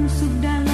dan sudah